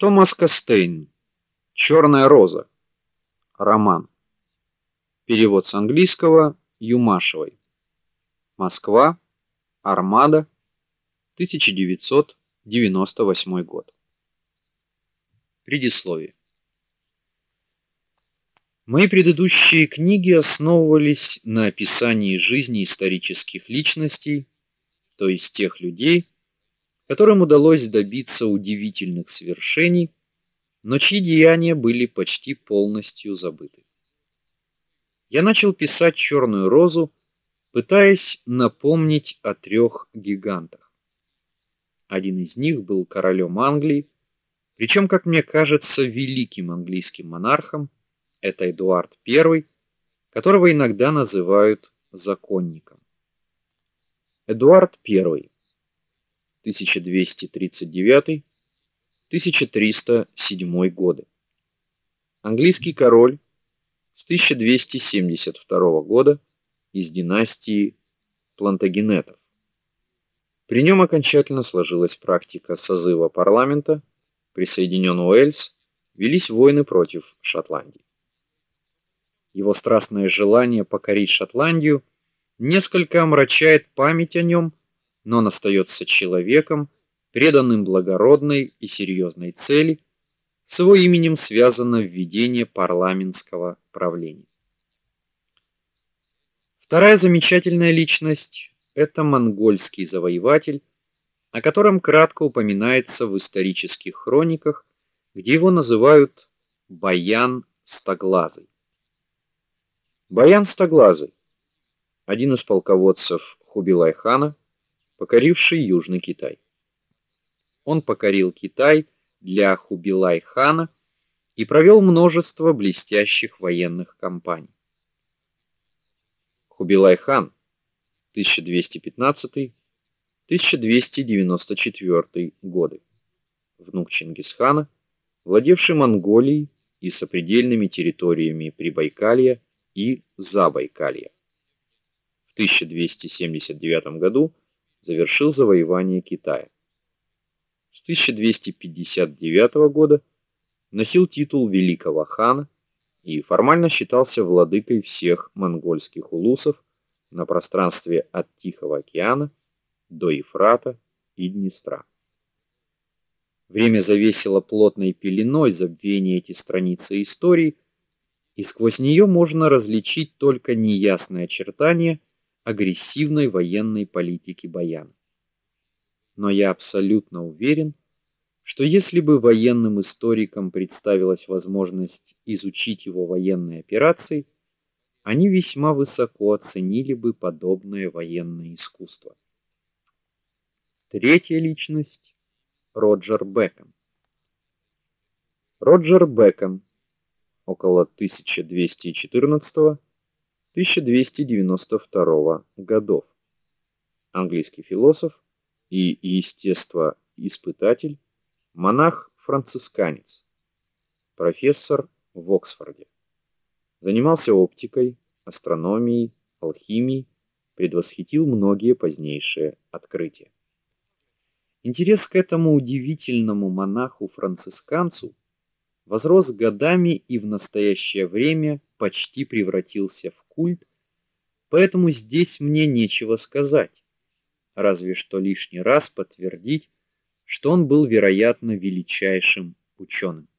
Томас Кастейн. Черная роза. Роман. Перевод с английского Юмашевой. Москва. Армада. 1998 год. Предисловие. Мои предыдущие книги основывались на описании жизни исторических личностей, то есть тех людей, которым удалось добиться удивительных свершений, но чьи деяния были почти полностью забыты. Я начал писать Черную розу, пытаясь напомнить о трех гигантах. Один из них был королем Англии, причем, как мне кажется, великим английским монархом, это Эдуард I, которого иногда называют законником. Эдуард I 1239-1307 годы. Английский король с 1272 года из династии Плантагенетов. При нем окончательно сложилась практика созыва парламента, присоединен Уэльс, велись войны против Шотландии. Его страстное желание покорить Шотландию несколько омрачает память о нем но он остается человеком, преданным благородной и серьезной цели. С именем связано введение парламентского правления. Вторая замечательная личность это монгольский завоеватель, о котором кратко упоминается в исторических хрониках, где его называют Баян Стоглазый. Баян Стоглазый один из полководцев Хубилай-хана, покоривший Южный Китай. Он покорил Китай для Хубилай-хана и провел множество блестящих военных кампаний. Хубилай-хан 1215-1294 годы. Внук Чингисхана, владевший Монголией и сопредельными территориями Прибайкалья и Забайкалья. В 1279 году завершил завоевание Китая. С 1259 года носил титул великого хана и формально считался владыкой всех монгольских улусов на пространстве от Тихого океана до Ефрата и Днестра. Время завесило плотной пеленой забвения эти страницы истории, и сквозь нее можно различить только неясные очертания агрессивной военной политики Баяна. Но я абсолютно уверен, что если бы военным историкам представилась возможность изучить его военные операции, они весьма высоко оценили бы подобное военное искусство. Третья личность Роджер Бекон. Роджер Бекон около 1214 1292 годов. Английский философ и естествоиспытатель, монах-францисканец, профессор в Оксфорде. Занимался оптикой, астрономией, алхимией, предвосхитил многие позднейшие открытия. Интерес к этому удивительному монаху-францисканцу возрос годами и в настоящее время почти превратился в культ, поэтому здесь мне нечего сказать, разве что лишний раз подтвердить, что он был, вероятно, величайшим ученым.